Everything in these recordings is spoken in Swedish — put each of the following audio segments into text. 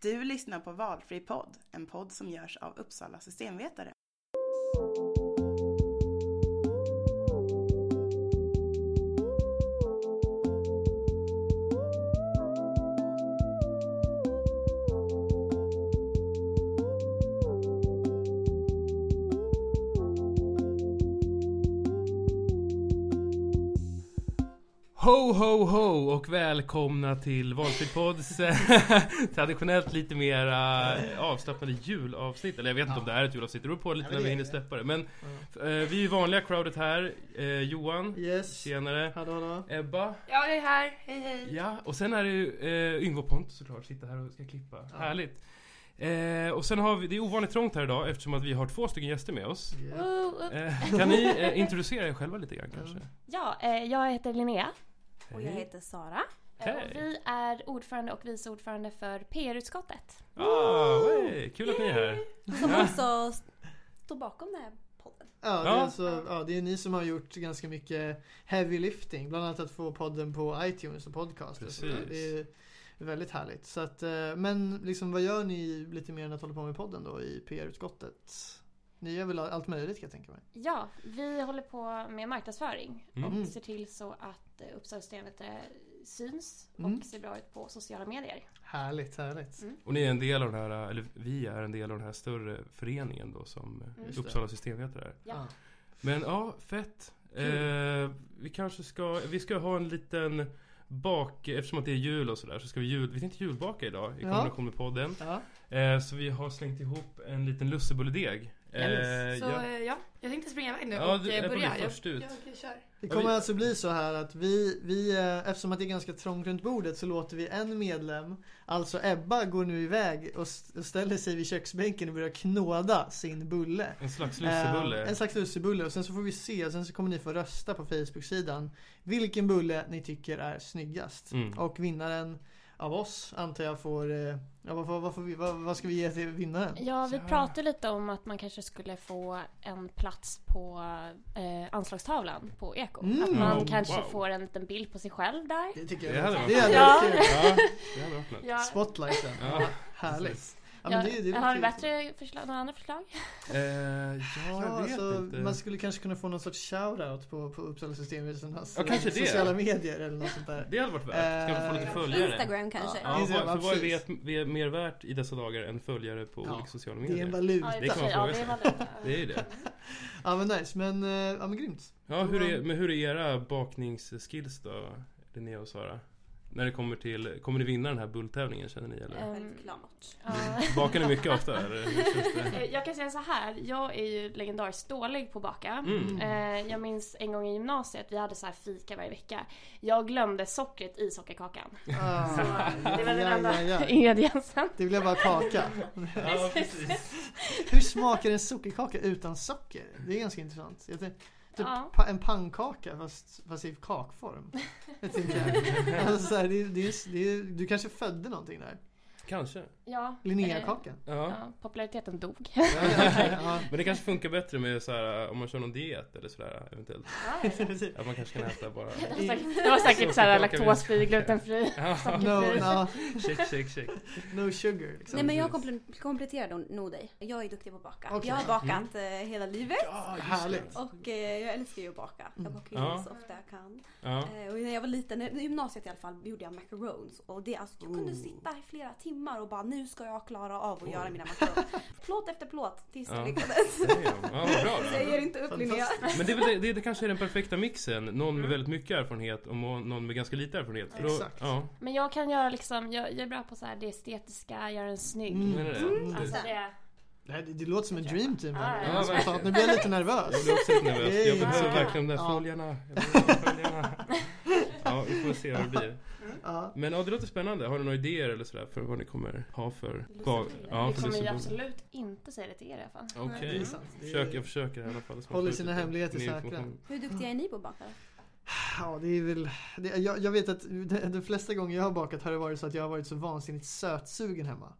Du lyssnar på Valfri podd, en podd som görs av Uppsala systemvetare. Ho, ho, ho och välkomna till Valfri Pods traditionellt lite mer avslappnade julavsnitt. Eller jag vet inte om det är ett julavsnitt, det beror på lite Ja, när vi hinner släppa det. Men eh, vi är ju vanliga crowdet här. Eh, Johan, Yes. tjenare. Hallå, hallå. Ebba. Ja, jag är här. Hej, hej. Ja, och sen är det ju eh, Yngve och Pontus såklart, sitter här och ska klippa. Härligt. Eh, och sen har vi, det är ovanligt trångt här idag eftersom att vi har två stycken gäster med oss. Yeah. Eh, kan ni eh, introducera er själva lite grann kanske? Ja, eh, jag heter Linnea. Och jag heter Sara. Hej. och vi är ordförande och vice ordförande för PR-utskottet. Ah, wey, kul att ni är här. Som också står bakom den här podden. Ja, det är, alltså, ja, det är ni som har gjort ganska mycket heavy lifting. Bland annat att få podden på iTunes och podcast. och. Precis. Det är väldigt härligt. Så att, eh, men liksom, vad gör ni lite mer än att hålla på med podden då i PR-utskottet? Ni gör väl allt möjligt kan jag tänka mig? Ja, vi håller på med marknadsföring Mm. och ser till så att eh, Uppsala Systemvetare syns och Mm. ser bra ut på sociala medier. Härligt, härligt. Och ni är en del av den här, eller vi är en del av den här större föreningen då som eh, det. Uppsala systemvetare är. Ja. Men ja, fett. Eh, vi kanske ska, vi ska ha en liten bak, eftersom att det är jul och sådär så ska vi jul, vi tänkte julbaka idag i Ja. kombination med podden. Ja. Eh, så vi har slängt ihop en liten lussebulledeg. Eh. Så ja, ja. ja, jag tänkte springa iväg nu ja, och du eh, är börja. först ut. Jag, jag kör. Det kommer alltså bli så här att vi, vi, eh, eftersom att det är ganska trångt runt bordet så låter vi en medlem, alltså Ebba, går nu iväg och st- och ställer sig vid köksbänken och börjar knåda sin bulle. En slags lussebulle. Eh, en slags lussebulle och sen så får vi se och sen så kommer ni få rösta på Facebook-sidan vilken bulle ni tycker är snyggast. Mm. Och vinnaren av oss antar jag får, eh, ja, vad, vad, vad, får vi, vad, vad ska vi ge till vinnaren? Ja, vi pratade lite om att man kanske skulle få en plats på eh, anslagstavlan på Eko. Mm. Att man Oh, kanske wow. får en liten bild på sig själv där. Det tycker Det jag det hade varit kul. Ja. Ja, Spotlighten. Ja, Härligt. Ja, ja, men det, det är har du bättre förslag, några andra förslag? Eh, ja, Ja, jag vet alltså, inte. man skulle kanske kunna få någon sorts shoutout på, på Uppsala systemvetarnas Ja, kanske det. sociala medier eller något sånt där. Det hade varit värt. Ska vi få lite Eh, följare? Instagram kanske. Ja, Instagram, vad, för vad är vi, vi är mer värt i dessa dagar än följare på Ja, olika sociala Det är medier? en valuta. Ja, Det kan man fråga ja, sig. det. Det är ju det. Ja men nice, men, eh, ja, men grymt. Ja, hur är, men hur är era bakningsskills då? Linnea och Sara? När det kommer till, kommer ni vinna den här bulltävlingen känner ni eller? Självklart. Ja. Bakar ni mycket ofta eller? Eh, Jag kan säga så här, jag är ju legendariskt dålig på att baka. Mm. Eh, Jag minns en gång i gymnasiet, vi hade så här fika varje vecka. Jag glömde sockret i sockerkakan. Ah, Det var den ja, enda ja, ja. ingrediensen. Det blev bara kaka. Ja, precis. Hur smakar en sockerkaka utan socker? Det är ganska intressant. Typ Ja. pa- en pannkaka fast, fast i kakform. Jag tänker, alltså, så här, det, det, det, du kanske födde någonting där? Kanske. Ja. Linnea-kakan? Ja. eh, Ja, populariteten dog. Ja, ja, Men det kanske funkar bättre med så här, om man kör någon diet eller sådär eventuellt. Ja. Att man kanske kan äta bara... det, var säkert, det var säkert så här Sockerkaka laktosfri, glutenfri. Ja, No, no, check, check, check. no sugar. Liksom. Nej men jag komple- kompletterar nog dig. Jag är duktig på att baka. Okej. Jag har bakat eh, hela livet. Ja, Härligt. Och eh, jag älskar ju att baka. Jag bakar ju Ja. så ofta jag kan. Ja. Eh, och när jag var liten, i gymnasiet i alla fall, gjorde jag macarons. Och det, alltså, jag kunde Oh. sitta i flera timmar och bara nu ska jag klara av att göra mina macarons. plåt efter plåt tills Ja. jag lyckades. Ja, vad bra Så jag ger inte upp Linnea. Men det, är väl det, det, kanske är den perfekta mixen. Någon med väldigt mycket erfarenhet och någon med ganska lite erfarenhet. Då, Exakt. Ja, Men jag kan göra liksom, jag, jag är bra på så här det estetiska, göra den snygg. Mm. det. Mm. Alltså det, Det, här, det låter som en dream team här. Ja, ja. Nu blir jag lite nervös. Jag blir också lite nervös. Jag behöver Ja. verkligen de där Ja. följarna. Ja, vi får se vad det blir. Ja. Men ja, det låter spännande. Har ni några idéer eller sådär för vad ni kommer ha för... ja, Ja, vi för kommer ju absolut inte säga det till er i alla fall. Okej. Försök, jag försöker i alla fall. Håller sina hemligheter säkra. Hur duktiga är ni på att baka? Ja, det är väl... Det, jag, jag vet att de, de flesta gånger jag har bakat har det varit så att jag har varit så vansinnigt sötsugen hemma.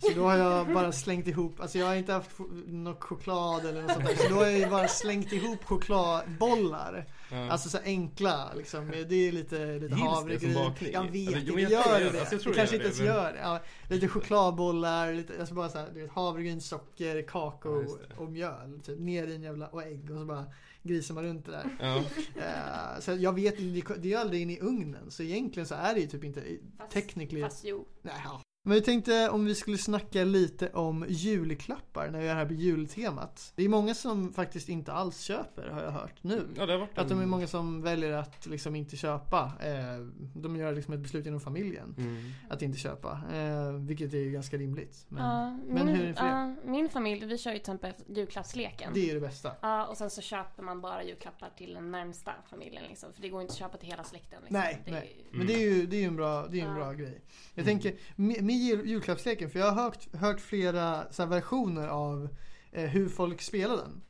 Så då har jag bara slängt ihop, alltså jag har inte haft något choklad eller något sånt där. Så då har jag ju bara slängt ihop chokladbollar. Ja. Alltså så enkla liksom. Det är lite, lite havregryn. Jag vet, Alltså, men jag gör det. Alltså, jag tror det kanske inte ens men- gör det. Ja, lite chokladbollar, lite, alltså bara så här, vet, havregryn, socker, Ja, kakao det. och mjöl. Typ, ner i en jävla, och ägg och så bara grisar man runt det där. Ja. Eh, så jag vet, det, det är aldrig in i ugnen. Så egentligen så är det ju typ inte Fast- technically Fast jo. Nej, ja. Men vi tänkte om vi skulle snacka lite om julklappar när vi är här på jultemat. Det är många som faktiskt inte alls köper har jag hört nu. ja, det har varit Att de är en- många som väljer att liksom inte köpa. Eh, de gör liksom ett beslut inom familjen Mm. att inte köpa. Eh, vilket är ju ganska rimligt. Men Ja, men min, hur är det för er? ja, min familj, vi kör ju till exempel julklappsleken. det är det bästa. Ja, och sen så köper man bara julklappar till den närmsta familjen liksom. För det går inte att köpa till hela släkten. Liksom. Nej, det är nej. Men det är ju, det är en bra, det är en Ja. bra grej. Jag Mm. tänker med, med jul, julklappsleken, för jag har hört, hört flera så här versioner av eh, hur folk spelar den.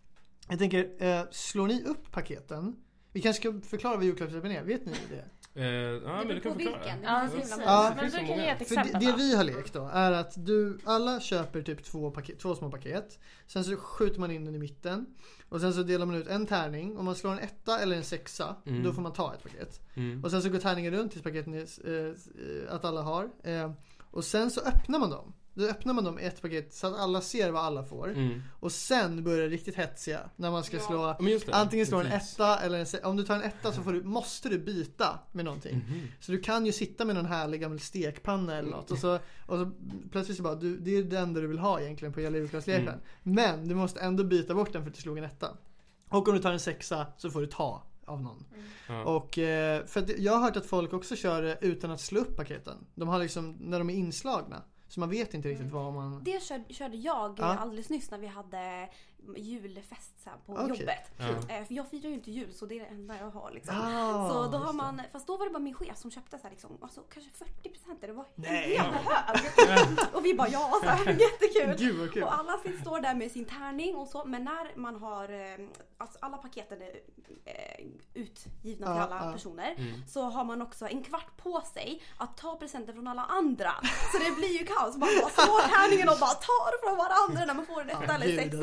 Jag tänker, eh, slår ni upp paketen? Vi kanske ska förklara vad julklappsleken är, vet ni det? Eh, ja, men beror du på kan förklara. vilken. Ja, Det Ja. Det Men du kan ge ett För det, exempel det då. vi har lekt då är att du, alla köper typ två, paket, två små paket. Sen så skjuter man in den i mitten. Och sen så delar man ut en tärning. Om man slår en etta eller en sexa, Mm. då får man ta ett paket. Mm. Och sen så går tärningen runt tills paketen är, eh, att alla har. Eh, och sen så öppnar man dem. Då öppnar man dem i ett paket så att alla ser vad alla får. Mm. Och sen börjar det riktigt hetsiga. När man ska Ja. slå det. Antingen slå en etta eller en Om du tar en etta så får du, måste du byta med någonting. Mhm. Så du kan ju sitta med någon härlig gammal stekpanna eller något och så, och så plötsligt så bara, du, det är det enda du vill ha egentligen på hela julklappsleken. Mm. Men du måste ändå byta bort den för att du slog en etta. Och om du tar en sexa så får du ta av någon. Ja. Och eh, för jag har hört att folk också kör det utan att slå upp paketen. De har liksom, när de är inslagna. Så man vet inte riktigt vad man... Det körde, körde jag Ja. alldeles nyss när vi hade julfest så här, på Okej. jobbet. Eh, För jag firar ju inte jul så det är det enda jag har liksom. Ah, så då har man, fast då var det bara min chef som köpte så här, liksom, alltså, kanske 40% det var Nej. helt hög. och vi bara ja, så här, jättekul. Gud kul. Och alla står där med sin tärning och så. Men när man har, eh, alltså alla paketen är eh, utgivna till Ja, alla ja. personer. Mm. Så har man också en kvart på sig att ta presenter från alla andra. Så det blir ju kaos. Man bara slår tärningen och bara tar från varandra när man får en etta Ja, eller sexa.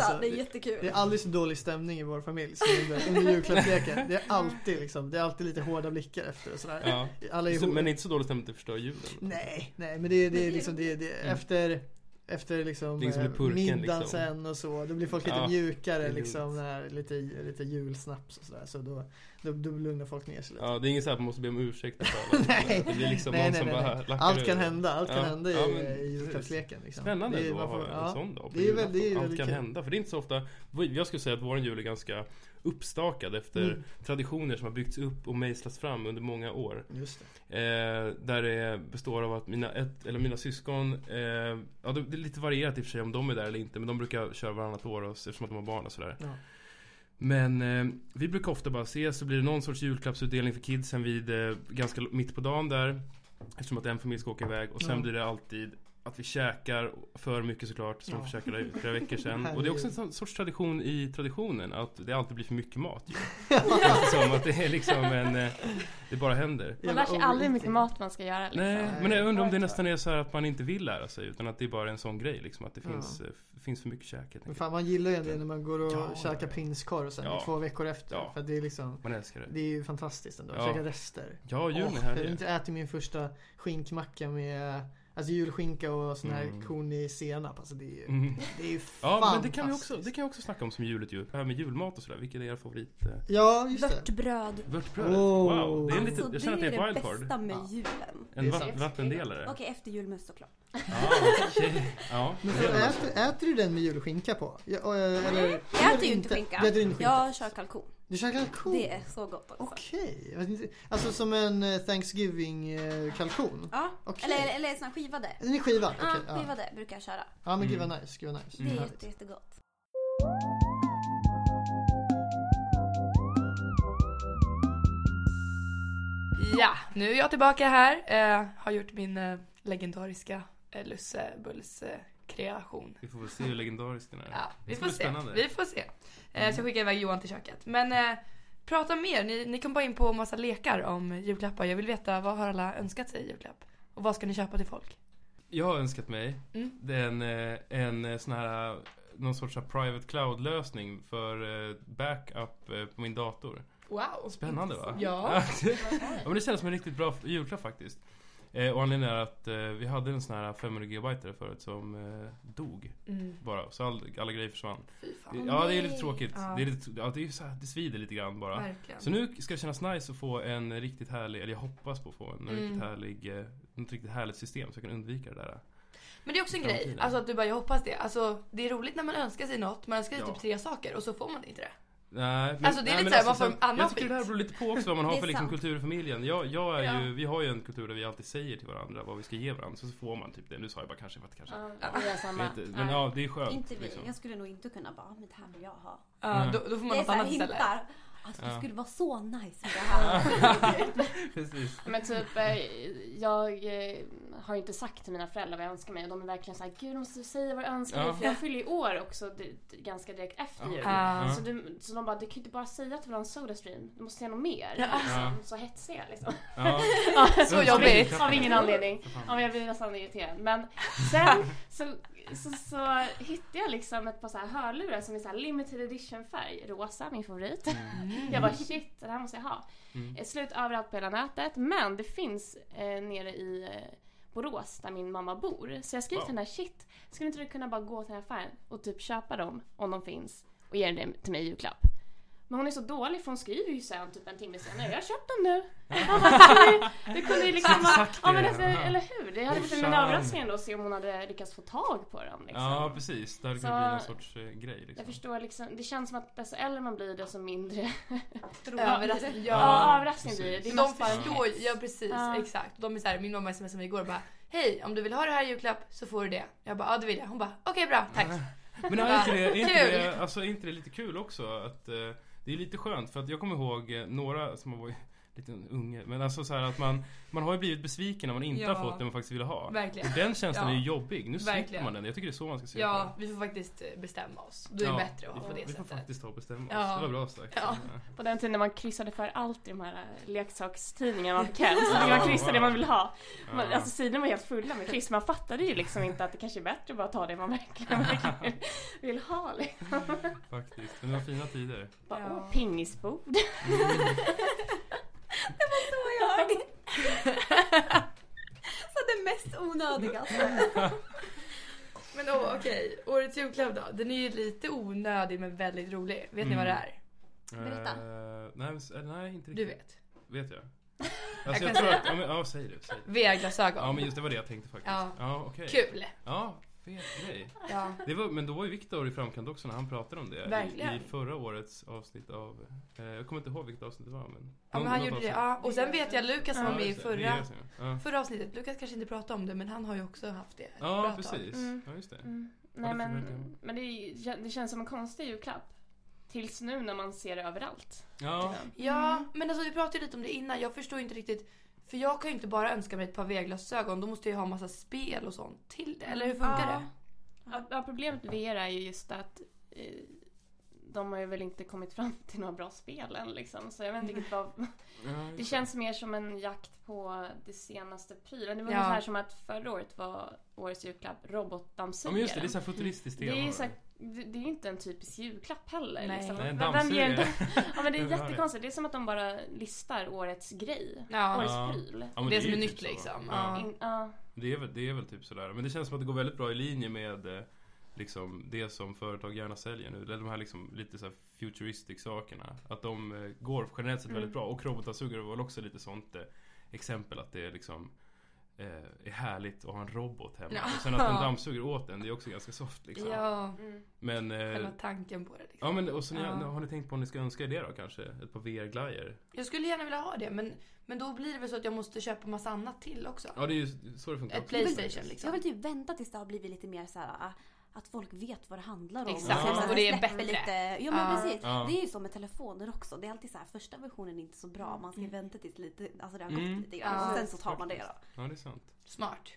Det är jättekul. Det är aldrig så dålig stämning i vår familj som under, under julklappsleken. Det är alltid liksom, det är alltid lite hårda blickar efter och sådär. Ja. Alla är Så, men inte så dåligt stämt att det förstör julen. Nej, nej men det, det är liksom det, det, Mm. efter Efter liksom eh, purken, middagen liksom. sen och så, då blir folk lite Ja, mjukare liksom, när, lite, lite julsnaps och sådär. Så då, då, då lugnar folk ner sig lite. Ja, det är inget så att man måste be om ursäkt för alla. Nej. Det blir liksom nej, nej, som nej, Allt kan hända, allt kan Ja, hända i, ja, i julklappsleken. Liksom. Spännande Det är- då att ha får- en ja. sån dag Det är väl- det är Allt kan kul. hända. För det är inte så ofta Jag skulle säga att våran jul är ganska uppstakad efter Mm. traditioner som har byggts upp och mejslats fram under många år. Just det. Eh, där det består av att mina, ett, eller mina syskon, eh, ja det, det är lite varierat i och för sig om de är där eller inte, men de brukar köra varannat år och, eftersom att de har barn och sådär. Ja. Men eh, vi brukar ofta bara ses, så blir det någon sorts julklappsutdelning för kidsen vid eh, ganska mitt på dagen där. Eftersom att en familj ska åka iväg och sen Ja. blir det alltid att vi käkar för mycket såklart som Ja. vi käkade i flera veckor sedan. Och det är också en sorts tradition i traditionen att det alltid blir för mycket mat ju. Eftersom att det är liksom en, eh, det bara händer. Man lär sig aldrig hur mycket mat man ska göra liksom. Nej, men jag undrar om det nästan är så här att man inte vill lära sig utan att det är bara en sån grej liksom att det Ja. finns, eh, f- finns för mycket käk Men fan man gillar ju det när man går och Ja, käkar ja. prinskorv sen Ja. två veckor efter. Ja. För att det är liksom Man älskar det. Det är ju fantastiskt ändå, Ja. käka rester. Ja, julen är jag har härlig. inte ätit min första skinkmacka med Alltså julskinka och sån här Mm. konig senap. Alltså det är ju, Mm. det är ju Ja, men det kan vi också, det kan vi också snacka om som julet ju. Det här med julmat och sådär. Vilken är er favorit? Eh, Ja, just det. Vörtbröd. Vörtbrödet? Oh. Wow, det är en lite, Alltså, jag känner att det är ett det wildcard. bästa med Ja. julen. Det En är va- sant. vattendelare. Okej, efter julmust såklart. Ja, okej. Ja. Men äter, äter du den med julskinka på? Ja, och, eh, eller, Jag äter ju inte skinka. Du äter inte skinka? Jag kör kalkon. Du kör kalkon? Det är så gott också. Okej, inte. alltså som en eh, Thanksgiving eh, kalkon? Ja, Okej. eller, eller sån här skivade. Den är skivad? Ja, Okej, ja. skivade brukar jag köra. ja men gud Mm. vad nice, gud vad nice. Det är Härligt. jätte, jättegott. Ja, nu är jag tillbaka här. Eh, har gjort min eh, legendariska eh, lussebullskreation. Vi får väl se hur legendarisk den är. Ja, vi får se. spännande. Vi får se. Eh, så jag skickar iväg Johan till köket. Men eh, prata mer. Ni, ni kom bara in på en massa lekar om julklappar. Jag vill veta vad har alla önskat sig i julklapp? Och vad ska ni köpa till folk? Jag har önskat mig Mm. det är en, eh, en eh, sån här någon sorts private cloud lösning för eh, backup eh, på min dator. Wow. Spännande va? Ja. ja men det känns som en riktigt bra julklapp faktiskt. Eh, och anledningen är att eh, vi hade en sån här 500 GB förut som eh, dog Mm. bara. Så all, alla grejer försvann. Fan. ja det är lite tråkigt. Ja. Det, är lite, ja, det, är så här, det svider lite grann bara. Verkligen. Så nu ska det kännas nice att få en riktigt härlig, eller jag hoppas på att få en Mm. riktigt härlig, eh, ett riktigt härligt system så jag kan undvika det där. Men det är också en grej, alltså att du bara jag hoppas det. Alltså det är roligt när man önskar sig något, man önskar sig Ja. typ tre saker och så får man inte det. Nej, men, Alltså, det är nej, lite men så här, man får sen- en annan Jag tycker bit. det här beror lite på också vad man har för liksom, kultur i familjen. Jag, jag är Ja. ju, vi har ju en kultur där vi alltid säger till varandra vad vi ska ge varandra. Så, så får man typ det. Nu sa jag bara kanske för att kanske. Ja, vi har samma. Vet men ja, det är skönt. Inte vi. liksom. Jag skulle nog inte kunna bara, men det här vill jag ha. Ja, Nej. då, då får man Det är något annat istället. Alltså det Ja. skulle vara så nice med det här. Precis. Men typ, eh, jag eh, har ju inte sagt till mina föräldrar vad jag önskar mig och de är verkligen såhär, gud du måste säga vad du önskar dig Ja. för jag fyller ju år också ganska direkt efter jul. Ja. Så, du, så de bara, du kan ju inte bara säga att du vill ha en Sodastream, du måste säga något mer. Ja. Liksom. Så hetsiga liksom. Ja. Så jobbigt. Av ingen anledning. Ja, men jag blir nästan irriterad. Men sen så, så, så hittade jag liksom ett par så här hörlurar som är så här limited edition färg. Rosa, min favorit. Mm. Jag bara shit, det här måste jag ha. Mm. Slut överallt på hela nätet. Men det finns eh, nere i eh, Borås där min mamma bor. Så jag skrev Wow. till henne, shit, skulle inte du kunna bara gå till den här affären och typ köpa dem om de finns och ge dem till mig i julklapp? Men hon är så dålig för hon skriver ju sen typ en timme senare, jag har köpt dem nu. "Du- Du kunde ju liksom Exakt ja men det, alltså, ja. eller hur? Det hade varit en överraskning ändå att se om hon hade lyckats få tag på dem liksom. Ja, precis. Det hade kunnat bli någon sorts eh, grej liksom. Jag förstår liksom, det känns som att desto äldre man blir desto mindre Överraskning. Ja, Ja. överraskning blir det. Det är De förstår ju, ja precis, Ja. exakt. De är så här, min mamma smsade mig igår och bara Hej, om du vill ha det här i julklapp så får du det. Jag bara, ja det vill jag. Hon bara, okej bra, tack. Men är inte det, är inte det, alltså, är inte det lite kul också? Att, eh, det är lite skönt för att jag kommer ihåg eh, några som har varit liten unge. Men alltså så här att man, man har ju blivit besviken när man inte Ja. har fått det man faktiskt ville ha. Verkligen. Och den känslan Ja. är ju jobbig. Nu slipper man den. Jag tycker det är så man ska se på Ja, vi får faktiskt eh, bestämma oss. Då är det bättre att vi ha får, på det Vi får sättet. faktiskt ta och bestämma oss. Ja. Det var bra sagt. Ja. På den tiden när man kryssade för allt i de här eh, leksakstidningarna man fick hem. Så fick man kryssa det man vill ha. Man, Ja. alltså sidorna var helt fulla med kryss. Man fattade ju liksom inte att det kanske är bättre att bara ta det man verkligen, verkligen vill ha. Liksom. Faktiskt. Men det var fina tider. Bara, Ja. åh, pingisbord. Jag. Så det mest onödigaste. Men åh, okej, årets julklapp då? Den är ju lite onödig men väldigt rolig. Vet ni Mm. vad det är? Berätta. Eh, nej, men eh, nej, inte Du riktigt. vet. Vet jag? Alltså Jag jag, kan tror att, ja, men, ja säg det. Säg det. VR-glasögon. Ja men just det var det jag tänkte faktiskt. Ja. Ja, okej. Kul! Ja, fet grej. Ja. Det var, men då var ju Viktor i framkant också när han pratade om det. I, Verkligen. I förra årets avsnitt av... Eh, jag kommer inte ihåg vilket avsnitt det var men... Ja men han gjorde det. avsnitt. Ja. Och sen vet jag Lukas som Ja, var med i det. förra, ja. förra avsnittet. Lukas kanske inte pratade om det men han har ju också haft det. Ja, precis. Mm. Ja, just det. Mm. Nej det men, men det, är- det känns som en konstig julklapp. Tills nu när man ser det överallt. Ja, Ja, men alltså vi pratade ju lite om det innan. Jag förstår ju inte riktigt. För jag kan ju inte bara önska mig ett par VR-glasögon. Då måste jag ju ha massa spel och sånt till det. Eller hur funkar Ja. det? Ja, ja, problemet med VR är ju just att eh, de har ju väl inte kommit fram till några bra spel än liksom. Så jag vet inte riktigt vad... ja Det känns mer som en jakt på det senaste prylen. Det var Ja. ungefär som att förra året var årets julklapp Ja robotdammsugare. men just det, det är så här futuristiskt det är tema. ju så det, det är ju inte en typisk julklapp heller. Nej. Liksom. Nej, en dammsugare. dam- Ja men det är det. jättekonstigt. Det är som att de bara listar årets grej. Ja. Årets pryl. Ja, Det är som är typ nytt så. liksom. Ja. Ja. In. Det är, väl, det är väl typ sådär. Men det känns som att det går väldigt bra i linje med eh, liksom det som företag gärna säljer nu. Eller de här liksom lite så här futuristic sakerna. Att de eh, går generellt sett Mm. väldigt bra. Och robotdammsugare var väl också lite sånt eh, exempel att det är liksom är härligt att ha en robot hemma. Ja. Och sen att den dammsuger åt en, det är också ganska soft liksom. Ja, Mm. Men, eh, själva tanken på det. Liksom. ja men och så ni, Ja. har ni tänkt på om ni ska önska er det då kanske? Ett par VR-glajjor? Jag skulle gärna vilja ha det men, men då blir det väl så att jag måste köpa massa annat till också. Ja det är ju så det funkar Ett. Playstation Jag liksom. vill typ vänta tills det har blivit lite mer så här ah, att folk vet vad det handlar om. Exakt, här och det är bättre. Lite, ja men Ja. precis. Ja. Det är ju så med telefoner också. Det är alltid så här första versionen är inte så bra. Man ska Mm. vänta tills lite, alltså det har Mm. gått lite grann. Ja. Och sen så tar man det då. Ja det är sant. Smart.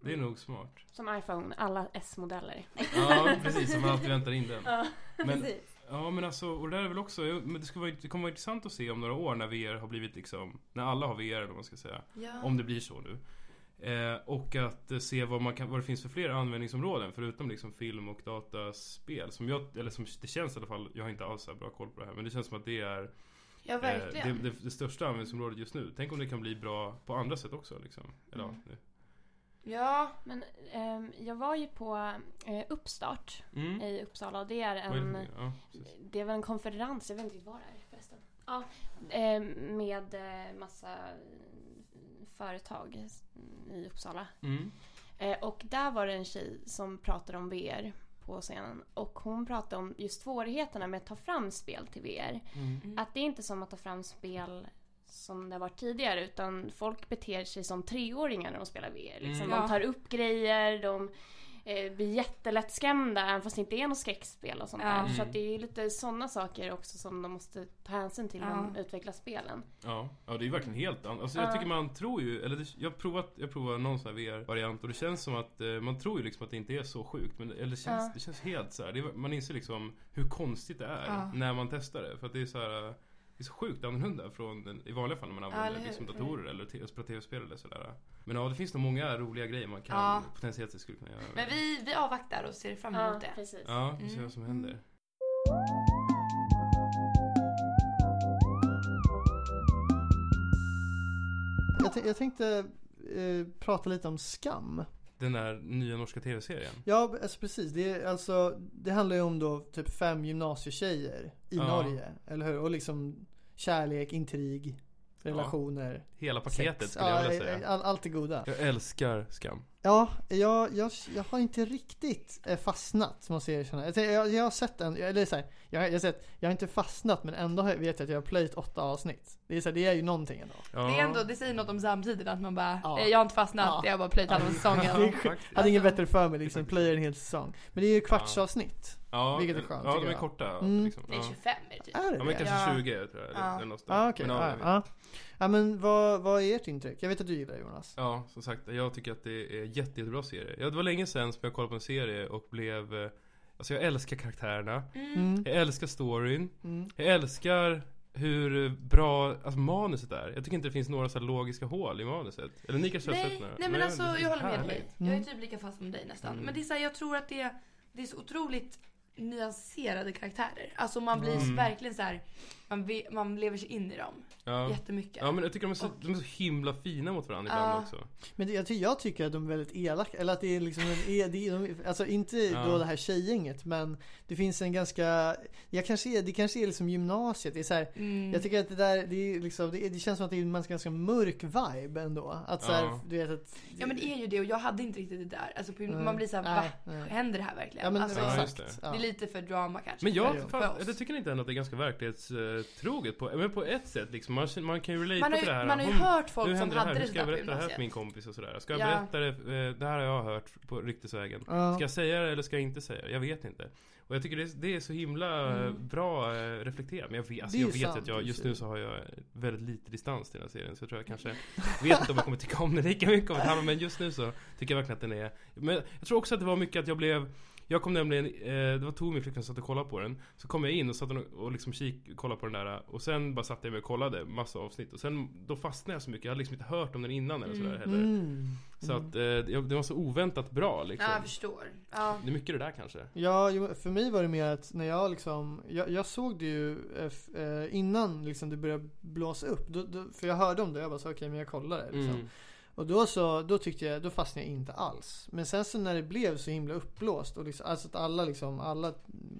Det är nog smart. Som iPhone, alla S-modeller. Ja precis, som man alltid väntar in den. Ja. Men, Precis. Ja men alltså, och det där är väl också, men det, ska vara, det kommer vara intressant att se om några år när VR har blivit liksom, när alla har VR eller vad man ska säga. Ja. Om det blir så nu. Eh, och att eh, se vad, man kan, vad det finns för fler användningsområden förutom liksom film och dataspel. Som jag, eller som det känns i alla fall, jag har inte alls så bra koll på det här, men det känns som att det är Ja, eh, det, det, det största användningsområdet just nu. Tänk om det kan bli bra på andra sätt också. Liksom. Eller, ja, Mm. nu. Ja, Men ehm, jag var ju på eh, Uppstart Mm. i Uppsala och det är det en mer? Ja. Det är väl en konferens, jag vet inte riktigt vad det är förresten. Ja, eh, med eh, massa företag i Uppsala. Mm. Eh, och där var det en tjej som pratade om VR på scenen. Och hon pratade om just svårigheterna med att ta fram spel till VR. Mm. Att det är inte som att ta fram spel som det har varit tidigare utan folk beter sig som treåringar när de spelar VR. Liksom. Mm. De tar upp grejer, de eh, blir jättelättskrämda även fast det inte är något skräckspel och sånt Ja. där. Mm. Så att det är lite sådana saker också som de måste ta hänsyn till när Ja. de utvecklar spelen. Ja, ja, det är ju verkligen helt annat. Alltså, jag Ja. tycker man tror ju, eller det, jag har provat, jag provar någon sån här VR-variant och det känns som att eh, man tror ju liksom att det inte är så sjukt. Men eller det, känns, Ja. det känns helt så här. Det är, man inser liksom hur konstigt det är Ja. när man testar det. För att det är så här. Det är så sjukt annorlunda från i vanliga fall när man använder hur? liksom datorer eller spelar tv-spel eller sådär. Men ja, det finns nog många roliga grejer man kan Ja. potentiellt sett skulle kunna göra. men vi, vi avvaktar och ser fram emot det. precis. Ja, vi ser Mm. vad som händer. Jag, jag tänkte eh, prata lite om Skam. Den där nya norska tv-serien. Ja, alltså precis. Det, är, alltså, det handlar ju om då typ fem gymnasietjejer i Ja. Norge. Eller hur? Och liksom kärlek, intrig, relationer. Hela paketet sex. skulle jag Ja, vilja säga. all, allt det goda. Jag älskar Skam. Ja, jag, jag, jag har inte riktigt eh, fastnat måste jag erkänna. Jag, jag, jag har sett en, eller så här, jag, jag, har sett, jag har inte fastnat men ändå vet jag att jag har plöjt åtta avsnitt. Det är, så här, det är ju någonting ändå. Ja. Det, är ändå, det säger något om samtiden att man bara, Ja. eh, jag har inte fastnat, Ja. jag har bara plöjt halva Det säsongen. Jag hade inget Alltså- bättre för mig liksom, plöjer en hel säsong. Men det är ju kvartsavsnitt. Ja, Vilket är skönt, Ja, de är korta. Mm. Liksom. Det är Ja. 25 är det typ. Är det Ja men det? kanske Ja. 20 tror jag. Ja. Ja, okej. Men, Ja, ja, ja. men vad, vad är ert intryck? Jag vet att du gillar det Jonas. ja, som sagt, jag tycker att det är jätte, jättebra serie. Ja, det var länge sedan som jag kollade på en serie och blev... eh, Alltså jag älskar karaktärerna. Mm. Jag älskar storyn. Mm. Jag älskar hur bra alltså, manuset är. Jag tycker inte det finns några så här logiska hål i manuset. Eller ni kanske har Nej, sett några? nej men alltså det är jag håller med dig. Jag är Mm. typ lika fast som dig nästan. Mm. Men det är så här, jag tror att det, det är så otroligt nyanserade karaktärer. Alltså man blir Mm. verkligen så här, man, ve- man lever sig in i dem Ja. jättemycket. ja men jag tycker de är, så, Och- de är så himla fina mot varandra Ja. ibland också. Men det, jag, ty, jag tycker att de är väldigt elaka, eller att det är liksom en, e- det är, de, alltså inte Ja. då det här tjejgänget men det finns en ganska, jag kanske är, det kanske är liksom gymnasiet, det är så här, Mm. Jag tycker att det där, det, är liksom, det, det känns som att det är en ganska mörk vibe ändå. Att så här, Ja. du vet att... Ja men det är ju det och jag hade inte riktigt det där. Alltså på, Nej. man blir såhär, Nej, va? Händer det här verkligen? Ja men alltså, Ja, exakt. Ja. Det är lite för drama kanske. Men jag, Ja. fan, jag tycker inte ändå att det är ganska verklighetstroget på, men på ett sätt liksom. Man, man kan ju relate man har till det här. man har ju Hon- hört folk som händer det här, hade det ska jag berätta det här för min kompis och sådär. Ska jag Ja. berätta det, eh, det här har jag hört på ryktesvägen. Ja. Ska jag säga det eller ska jag inte säga det? Jag vet inte. Och jag tycker det är, det är så himla eh, Mm. bra eh, reflekterat. Men jag vet, alltså jag vet sant, att jag, just nu så har jag väldigt lite distans till den här serien. Så jag tror jag kanske, vet inte om jag kommer tycka om den lika mycket om ett halvår. Men just nu så tycker jag verkligen att den är... Men jag tror också att det var mycket att jag blev jag kom nämligen, eh, det var Tommy flickvän som satt och kollade på den Så kom jag in och satt och, och liksom kik, kollade på den där Och sen bara satt jag mig och kollade massa avsnitt Och sen, då fastnade jag så mycket Jag hade liksom inte hört om den innan eller sådär heller Mm. Så att eh, det var så oväntat bra liksom Ja, jag förstår. Ja. Det är mycket det där kanske Ja, för mig var det mer att när jag liksom, jag, jag såg det ju eh, eh, innan liksom det började blåsa upp. Då, då, för jag hörde om det, jag bara så okej men jag kollar det liksom. mm. Och då så, då tyckte jag, då fastnade jag inte alls. Men sen så när det blev så himla uppblåst och liksom, alltså att alla liksom, alla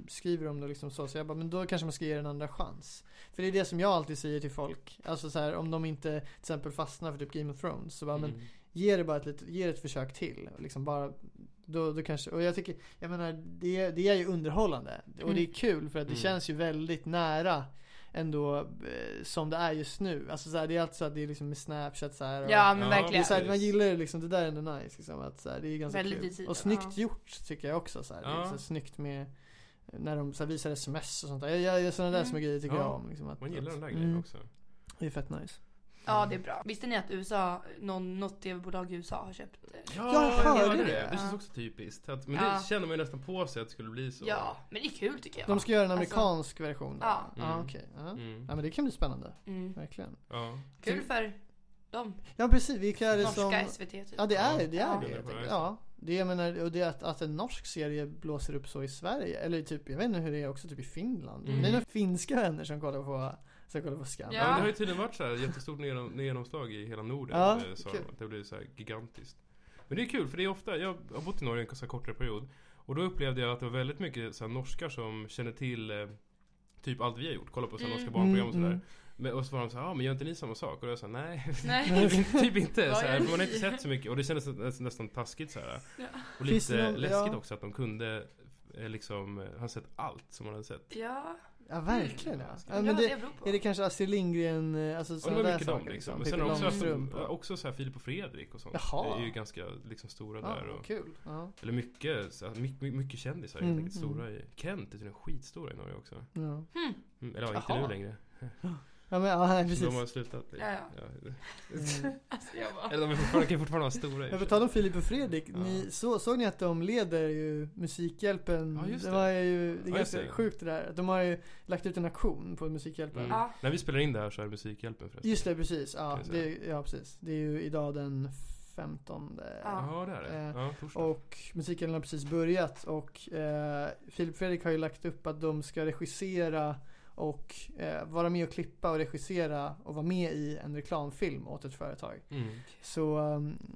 skriver om det liksom så. Så jag bara, men då kanske man ska ge det en andra chans. För det är det som jag alltid säger till folk. Alltså så här, om de inte till exempel fastnar för typ Game of Thrones. Så bara, men Mm. ge det bara ett, ge det ett försök till. Och Liksom bara, då, då kanske, och jag tycker, jag menar det, det är ju underhållande. Och det är kul för att det Mm. känns ju väldigt nära ändå eh, som det är just nu. Alltså så här, det är alltid så att det är liksom med Snapchat så här, och, Ja men Ja, verkligen. så här, man gillar det liksom, det där är ändå nice liksom, att så här, det är ganska Väldigt kul. tiden, Och snyggt ja. gjort tycker jag också så här. Det är Ja. så här, snyggt med när de så här, visar sms och sånt där. Jag, jag, sådana där Mm. små grejer tycker Ja, jag om. Liksom, att, Man gillar att, den där grejen mm, också Det är fett nice. Ja det är bra. Visste ni att USA, någon, något tv-bolag i USA har köpt eh, Ja, Jag hörde det det. Det känns också typiskt att, Men Ja. det känner man ju nästan på sig att det skulle bli så Ja, men det är kul tycker jag. De ska göra en Alltså, amerikansk version då? ja. Ja, Mm. okej. Ja. mm. ja men det kan bli spännande. Mm. Verkligen. Ja, Kul för dem. Ja precis, vilka är det som... Norska SVT typ. Ja det är det, är Ja. det. Ja. Det jag menar, och det är att, att en norsk serie blåser upp så i Sverige. Eller typ, jag vet inte hur det är också typ i Finland. Mm. Det är några finska vänner som kollar på Så jag kollar på Skam. Ja. Ja. men det har ju tydligen varit så här jättestort genom, genomslag i hela Norden. Ja, eh, sa kul. Det blir så här gigantiskt. Men det är kul för det är ofta, jag har bott i Norge en kortare period. Och då upplevde jag att det var väldigt mycket så här norskar som känner till eh, typ allt vi har gjort. Kolla på så här Mm. norska barnprogram och Mm, sådär. mm. Men, och så var de så här, ja ah, men gör inte ni samma sak? Och jag sa nej, Nej. typ inte. Så här, för man har inte sett så mycket och det kändes nästan, nästan taskigt så här. Ja. Och Finns lite någon- läskigt ja. också att de kunde eh, liksom, eh, ha sett allt som man hade sett. Ja, Ja, verkligen ja. ja ja men det, är det kanske Astrid Lindgren, eh, alltså sådana var där mycket saker dem liksom. Men Pippi sen också, och- också så här Filip och Fredrik och sånt. Jaha. Det är ju ganska liksom stora Ja, där. Och, kul. Ja. eller mycket, så mycket, mycket kändisar Mm, helt enkelt mm. stora i. Kent är tydligen skitstora i Norge också. Ja. Hmm. Mm, eller ja, inte Jaha. nu längre. ja, men ja, precis. de har slutat. Ja, ja. Mm. Alltså jag bara... Eller de är fortfarande, kan fortfarande vara stora tal sig. om Filip och Fredrik, Ja. ni, så, såg ni att de leder ju Musikhjälpen? Ja, just det det. var ju, det är Ja, ganska det. sjukt det där. De har ju lagt ut en aktion på Musikhjälpen. Mm. Ja. När vi spelar in det här så är Musikhjälpen förresten. Just det, precis. Ja, jag det, ja, precis. Det är ju idag den 15 Ja. Det är det. Eh, Ja, torsdag. Och Musikhjälpen har precis börjat och eh, Filip och Fredrik har ju lagt upp att de ska regissera och eh, vara med och klippa och regissera och vara med i en reklamfilm åt ett företag. Mm. Så,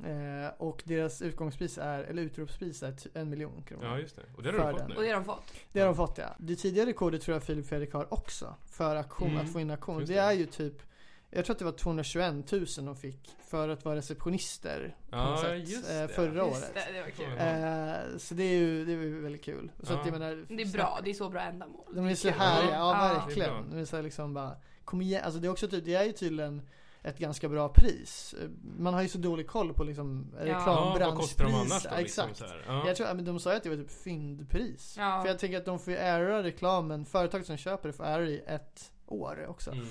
eh, och deras utgångspris är, eller utropspris är en miljon kronor. Ja, just det. Och det har För du fått den. nu. Och det har de fått. Det har de fått ja. Det tidigare rekordet tror jag Filip Fredrik har också. För auktion, Mm. att få in auktion. Det det. är ju typ jag tror att det var 221 000 de fick för att vara receptionister på Ja, något sätt, just eh, det. förra Just året. det, det var kul. Eh, så det är ju det är ju väldigt kul. Så att Ja. jag menar, Det är bra, det är så bra ändamål. De är så härliga, ja, Ja. Det är verkligen. De är så här liksom bara, kom igen. Alltså det är också ty- det är ju tydligen ett ganska bra pris. Man har ju så dålig koll på liksom Ja. Ja, vad kostar de annars reklambranschpris. då? Liksom, Exakt. Ja. Jag tror, men de sa ju att det var typ fyndpris. Ja. För jag tänker att de får ju ära reklamen, företaget som köper det får ära i ett år också. Mm.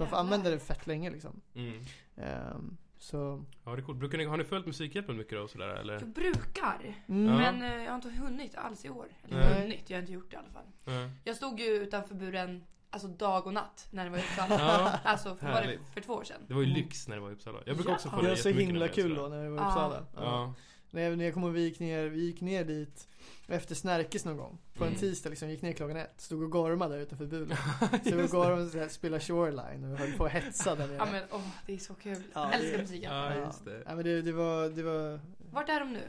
Så man får använda det fett länge liksom. Mm. Ehm, så, Ja, det är coolt. Brukar ni, har ni följt Musikhjälpen mycket då? Sådär, eller? Jag brukar. mm. Men eh, jag har inte hunnit alls i år. Eller Nej. hunnit, jag har inte gjort det i alla fall. Ja. Jag stod ju utanför buren, alltså dag och natt när det var i Uppsala. Ja, Alltså för, var det för två år sedan. det var ju lyx när det var i Uppsala. Jag brukar Ja. också det följa var så himla det kul då när vi var i. Uppsala. Ja. Ja. När jag, när jag kommer ihåg vi gick ner, vi gick ner dit efter Snärkes någon gång. På en Mm. tisdag liksom, gick ner klockan ett. Stod och gormade där utanför buren. Så vi gormade och så här, spelade shoreline och höll på att hetsa där nere. Ja men åh, det är så kul. Ja, Älskar det- musiken. Ja, just det. Ja, men det, det var, det var Vart är de nu?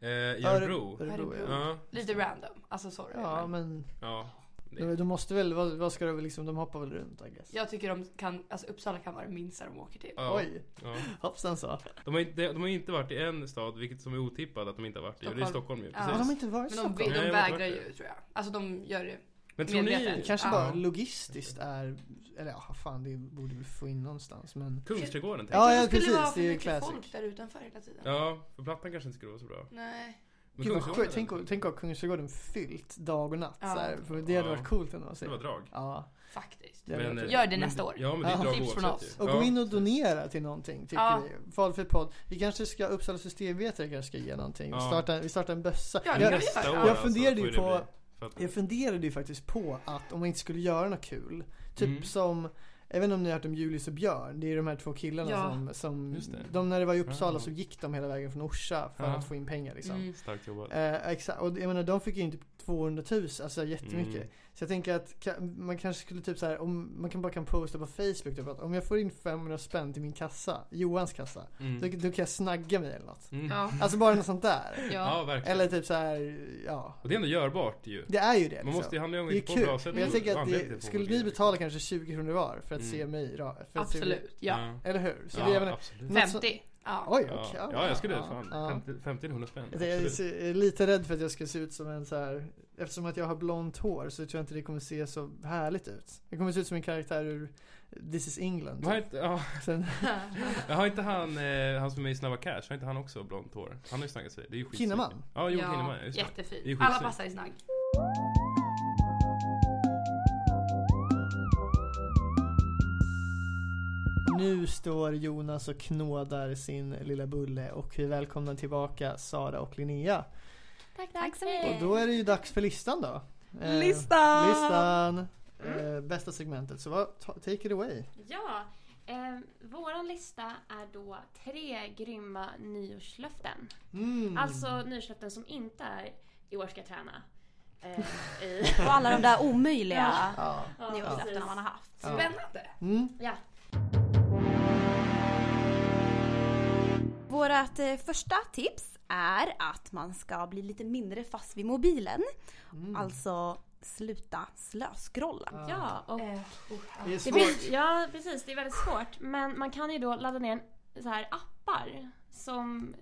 Eh, I Örebro. Örebro. Örebro. ja. Ja. Lite random. Alltså sorry. Ja, men men Ja. De, de måste väl, vad, vad ska de liksom, de hoppar väl runt I guess. Jag tycker de kan, alltså Uppsala kan vara det minsta de åker till. Ja. Oj, Ja. hoppsan så. De, har inte, de har inte varit i en stad, vilket som är otippat att de inte har varit i. Det är Stockholm. Stockholm ju. Ja. Har Precis. de inte varit i Men de, Stockholm? de vet vägrar ju tror jag. Alltså de gör det. Men tror ni... Det kanske Ja. bara logistiskt är, eller ja, fan det borde vi få in någonstans men. Kungsträdgården tänker Ja, jag. ja, det skulle vara precis, för det är mycket classic. folk där utanför hela tiden. Ja, för plattan kanske inte skulle vara så bra. Nej. Men Gud vad sjukt, tänk, att- tänk att Kungsträdgården fyllt dag och natt Ja. så här, för Det hade Ja. varit coolt ändå. Det var drag. Ja, Faktiskt. det Men, eh. Gör det men- nästa år. Ja, men det är drag Tips från oss. ju. Och Ja. gå in och donera till någonting tycker Ja. vi. Valfri podd. Vi kanske ska, Uppsala systemvetare kanske ska ge någonting. Vi, Ja. startar, vi startar en bössa. Ja, jag, vi Nästa år jag funderade alltså, ju får det på- jag funderade ju faktiskt på att om man inte skulle göra något kul. Typ Mm. som, jag vet inte om ni har hört om Julius och Björn. Det är de här två killarna Ja. som, som de när det var i Uppsala Ja. så gick de hela vägen från Orsa för Ja. att få in pengar liksom. Mm. Starkt jobbat. Eh, exakt, och jag menar de fick in typ 200 000, alltså jättemycket. Mm. Så jag tänker att man kanske skulle typ så här, om man kan bara kan posta på Facebook typ att om jag får in 500 spänn till min kassa, Johans kassa, Mm. då, då kan jag snagga mig eller något. Mm. Ja. Alltså bara något sånt där. Ja, Ja. verkligen. Eller typ så här, ja. Och det är ändå görbart ju. Det är ju det. Man liksom. måste ju handla om det är på ett bra kul. sätt. Men jag tänker att till det, skulle ni betala kanske 20 kronor var för att Mm. se mig? För att se Absolut. Ja. Eller hur? Så Ja, det, jag menar, absolut. Något så- 50. Ja. oj, Ja, okej. ja, jag skulle ja, fan. ja. 50 50 100 spänn. Jag är, lite rädd för att jag ska se ut som en så här. Eftersom att jag har blont hår så tror jag inte det kommer se så härligt ut. Jag kommer se ut som en karaktär ur This is England. Har inte, ja, Sen, jag har inte han, eh, han som är i Snabba Cash, har inte han också blont hår? Han har ju snaggat sig. Det är ju skitsnyggt. Kinnaman? Ja, Joel Kinnaman, just det. jättefin. Det är Alla passar i snagg. Nu står Jonas och knådar sin lilla bulle och vi välkomnar tillbaka Sara och Linnea. Tack, Tack så Och mycket. då är det ju dags för listan då. Eh, Listan! Listan! Eh, bästa segmentet. Så vad, take it away. Ja, eh, våran lista är då tre grymma nyårslöften. Mm. Alltså nyårslöften som inte är i år ska jag träna. Eh, i... Och alla de där omöjliga Ja. Ja, nyårslöftena precis. man har haft. Ja. Spännande. Mm. Ja. Vårt eh, första tips är att man ska bli lite mindre fast vid mobilen. Mm. Alltså sluta slöskrolla. Ja. ja, och Eh, oh. Det är svårt. ja precis, det är väldigt svårt. Men man kan ju då ladda ner en, så här appar som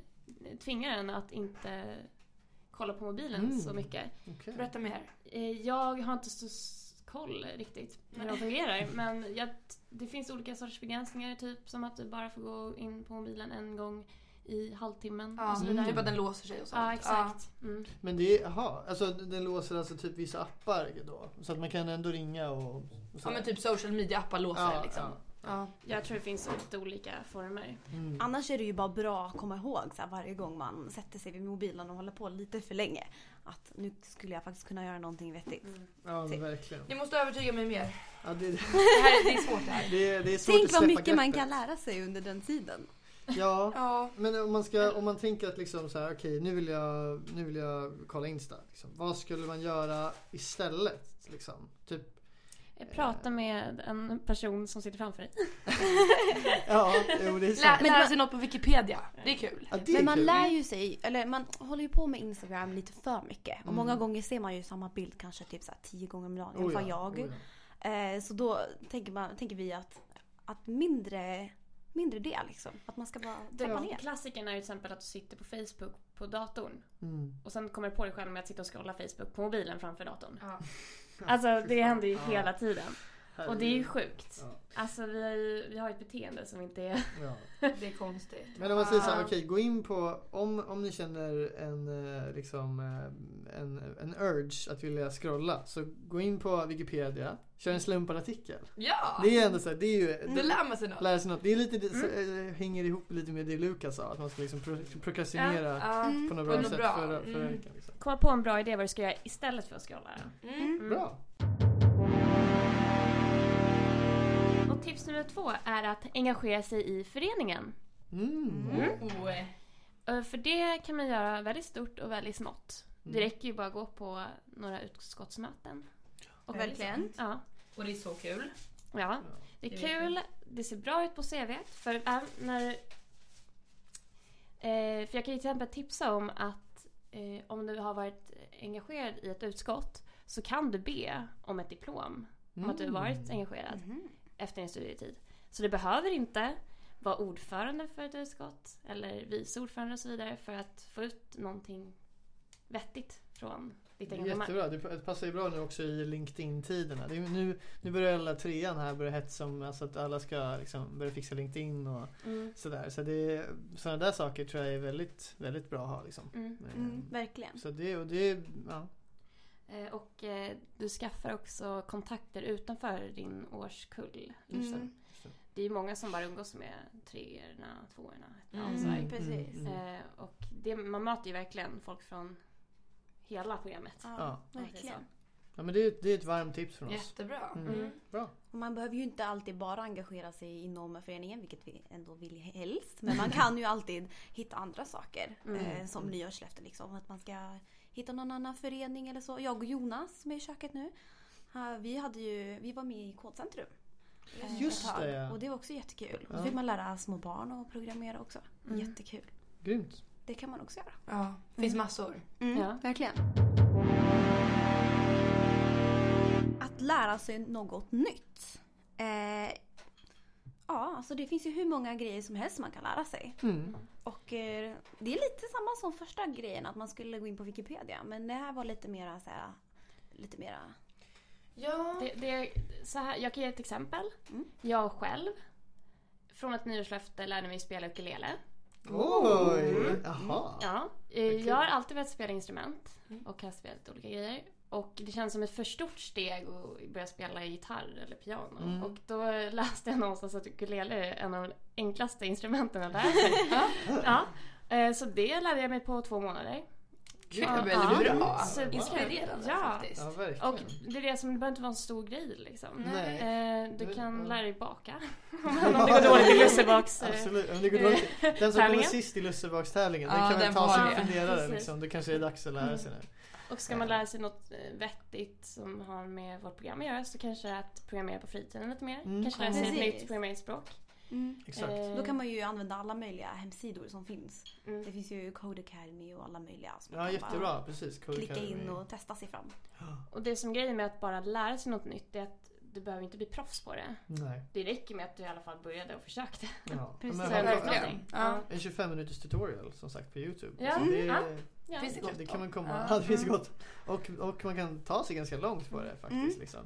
tvingar en att inte kolla på mobilen Mm. så mycket. Okej. Berätta mer. Eh, Jag har inte så koll riktigt hur de fungerar. Men jag, det finns olika sorters begränsningar. Typ som att du bara får gå in på mobilen en gång i halvtimmen och Ja, så Mm. vidare. typ att den låser sig och sånt. Ja, exakt. Mm. Men det är, jaha, alltså den låser alltså typ vissa appar då? Så att man kan ändå ringa och... och Ja, men typ social media-appar låser Ja, liksom. ja. Ja. Jag tror det finns lite olika former. Mm. Annars är det ju bara bra att komma ihåg så här, varje gång man sätter sig vid mobilen och håller på lite för länge. Att nu skulle jag faktiskt kunna göra någonting vettigt. Ja men verkligen. Ni måste övertyga mig mer. Ja, det, Det, här, det är svårt det här. det, det är svårt Tänk att vad mycket man greppet. kan lära sig under den tiden. Ja, Ja. men om man, ska, om man tänker att liksom så här, okej nu vill jag, nu vill jag kolla Insta. Liksom. Vad skulle man göra istället? Liksom? Typ, Prata med en person som sitter framför dig. ja, jo det är Lä, sant. lära sig något på Wikipedia. Det är kul. Ja, det är Men man kul. lär ju sig, eller man håller ju på med Instagram lite för mycket. Och Mm. många gånger ser man ju samma bild kanske typ så här tio gånger om dagen. I alla Oh fall ja, jag. oh ja. Eh, så då tänker, man, tänker vi att, att mindre, mindre det liksom. Att man ska bara trappa ner. klassikern är ju till exempel att du sitter på Facebook på datorn. Mm. Och sen kommer du på dig själv med att sitta och scrolla Facebook på mobilen framför datorn. Ja. Alltså det händer ju Ja. hela tiden. Och det är ju sjukt. Ja. Alltså vi har ju vi har ett beteende som inte är... Ja. Det är konstigt. Men om man säger så här, okej gå in på, om, om ni känner en, eh, liksom, eh, en, en urge att vilja scrolla, så gå in på Wikipedia, kör en slumpad artikel. Ja! Det är ändå så här, det är ju, Då lär man sig något. lära sig något. Det är lite, det, så, eh, hänger ihop lite med det Lukas sa, att man ska liksom pro, prokrastinera Ja. Mm. på något På bra något sätt bra. förra, förra Mm. veckan. Liksom. Komma på en bra idé vad du ska göra istället för att scrolla. Mm. Mm. Bra. Tips nummer två är att engagera sig i föreningen. Mm. Oh. Eh, För det kan man göra väldigt stort och väldigt smått. Det Mm. räcker ju bara att gå på några utskottsmöten. Och Verkligen. Ja. Och det är så kul. ja, det är Det kul. Det ser bra ut på CV. För när... Eh, för jag kan ju till exempel tipsa om att eh, om du har varit engagerad i ett utskott så kan du be om ett diplom om att du har varit Mm. engagerad Mhm. Efter din studietid. Så du behöver inte vara ordförande för ett utskott eller vice ordförande och så vidare för att få ut någonting vettigt från ditt engagemang. Jättebra, det passar ju bra nu också i LinkedIn-tiderna. Det är, nu, nu börjar alla trean här börja hetsa om alltså att alla ska liksom börja fixa LinkedIn och Mm. sådär. Så det, sådana där saker tror jag är väldigt, väldigt bra att ha liksom. Mm. Mm, verkligen. Så det, och det, ja. Eh, Och eh, du skaffar också kontakter utanför din årskull. Liksom. Mm. Det är ju många som bara umgås med treorna, tvåorna, ettan, Mm. här. precis. Mm, mm. Eh, Och det, man möter ju verkligen folk från hela programmet. Ja, verkligen. ja men det, är- det är ett varmt tips från oss. Jättebra. Mm. Mm. Bra. Man behöver ju inte alltid bara engagera sig inom föreningen, vilket vi ändå vill helst. Men man kan ju alltid hitta andra saker. Mm. Eh, som nyårslöften liksom. Att man ska hitta någon annan förening eller så. Jag och Jonas som är i köket nu. vi, hade ju, vi var med i Kodcentrum. eh, Just det, ja. Och det var också jättekul. Och Ja. så fick man lära små barn att programmera också. Mm. Jättekul. Grymt. Det kan man också göra. Ja, finns massor. Mm, Ja. Verkligen. Att lära sig något nytt. Eh, ja, alltså det finns ju hur många grejer som helst man kan lära sig. Mm. Och eh, det är lite samma som första grejen, att man skulle gå in på Wikipedia. Men det här var lite mera så här, lite mera... Ja. Det, det är så här, jag kan ge ett exempel. Mm. Jag själv, från ett nyårslöfte, lärde mig spela ukulele. Oj! Jaha. Ja, eh, jag har alltid velat spela instrument och har spelat olika grejer. Och det känns som ett för stort steg att börja spela gitarr eller piano. Mm. Och då läste jag någonstans att ukulele är en av de enklaste instrumenten att lära sig. ja. eh, Så det lärde jag mig på två månader. Kul, Ja, väldigt ja. bra. Inspirerande Ja. faktiskt. Ja. Och det är det som, det behöver inte vara en stor grej liksom. Nej. Eh, du kan lära dig baka. om det går dåligt i lussebaks... Absolut. Om det går dåligt. Den som kommer tävlingen. sist i lussebakstävlingen, Ja, den kan väl den ta sig en funderare liksom. Det kanske är dags att lära sig nu. Och ska man lära sig något eh, vettigt som har med vårt program att göra så kanske att programmera på fritiden lite mer. Mm. Kanske lära sig ett Precis. nytt programmeringsspråk. Mm. Exakt. Eh, Då kan man ju använda alla möjliga hemsidor som finns. mm. Det finns ju Code Academy och alla möjliga. som Ja, jättebra. Precis. Code Klicka in Academy. och testa sig fram. Och det som grejen med att bara lära sig något nytt är att du behöver inte bli proffs på det. Nej. Det räcker med att du i alla fall började och försökte. Ja. Precis. Men. Ja. En 25 minuters tutorial som sagt på Youtube. Ja. Så det, Ja. det, Ja. Finns det gott det kan man komma, Ja. ja. det finns gott. Och, och man kan ta sig ganska långt på det faktiskt. Mm. Liksom.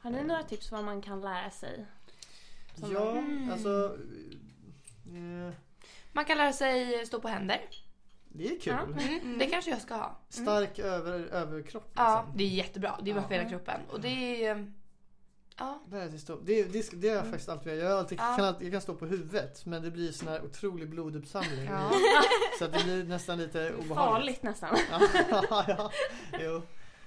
Har ni några tips vad man kan lära sig? Som Ja, Mm. alltså. eh, Man kan lära sig stå på händer. det är kul. Ja. Mm. Det kanske jag ska ha. Stark över, överkropp. Liksom. Ja, det är jättebra. Det är bara Ja. för hela kroppen. Och det är... Ja. Det, är stå, det, det, det har jag faktiskt göra. Jag, har alltid, Ja. kan alltid, jag kan stå på huvudet men det blir sån här otrolig bloduppsamling. Ja. Så att det blir nästan lite obehagligt. Farligt nästan. ja, ja, jo.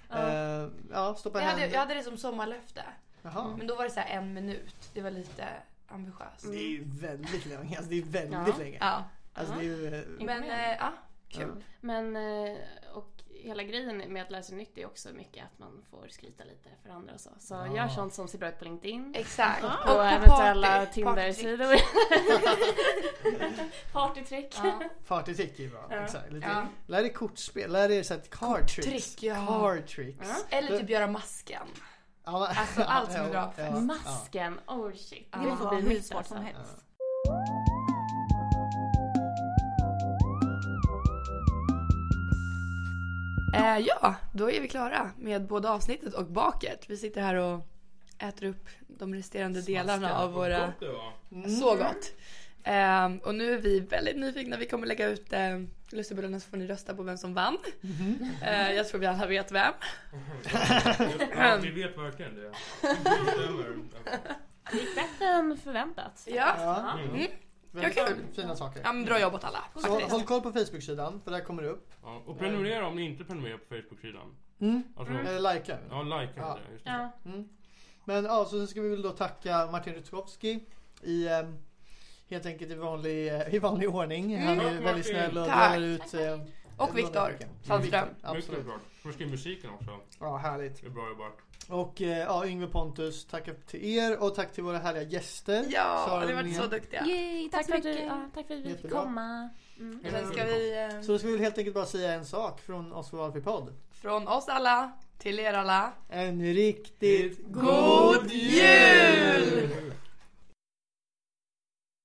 Ja. Eh, ja, stå på Jag hade, händer. jag hade det som sommarlöfte. Jaha. Men då var det så här en minut. Det var lite ambitiöst. Det är ju väldigt länge. Alltså, det är väldigt Ja. länge. Ja. Alltså, det är ju, Men eh, ja, kul. Men, eh, och hela grejen med att lära sig nytt är också mycket att man får skryta lite för andra och så. Så Ja. gör sånt som ser bra ut på LinkedIn. Exakt. Och, på eventuella party- Tinder-sidor. Partytrick. Ja. Partytrick är bra. Ja. Exakt. Lite, Ja. Lär dig kortspel. Lär dig så här card tricks. Trick, ja. Card tricks. Ja. Eller typ göra masken. Alltså, allt som är bra för ja, Masken, oh shit. Ja. Det får bli hur svårt som alltså. helst. Eh, ja, då är vi klara med både avsnittet och baket. Vi sitter här och äter upp de resterande delarna av våra... Gott det var. Mm. Så gott! Ehm, och nu är vi väldigt nyfikna. Vi kommer lägga ut eh, lustigbollarna så får ni rösta på vem som vann. Mhm. Eh, jag tror vi alla vet vem. Ja, vi vet verkligen det. Det gick bättre än förväntat. Ja, Ja. Mm. Mm. Ja, kul. Fina saker. ja men bra jobbat alla. Så håll, faktiskt. håll koll på Facebook-sidan för där kommer det upp. Ja, och prenumerera om ni inte prenumererar på Facebook-sidan. Mm. Alltså, Eh, likea. ja, likea Ja. det. Just det. Ja. Mm. Men ja, så ska vi väl då tacka Martin Rutkowski i eh, helt enkelt i vanlig, eh, i vanlig ordning. Han är Mm. väldigt snäll och delar ut eh, Och Viktor Sandström. Mycket Absolut. klart. Skriva musiken också. Ja, härligt. Det är bra jobbat. Och eh, ja, Yngve Pontus, tack till er och tack till våra härliga gäster. Ja, Sara ni har varit så duktiga. Yay, Tack tack för att du, mycket. ja, tack för att vi fick komma. Mm. Sen ska vi eh, Så då ska vi väl helt enkelt bara säga en sak från oss på Valfri podd. från oss alla till er alla. En riktigt God jul!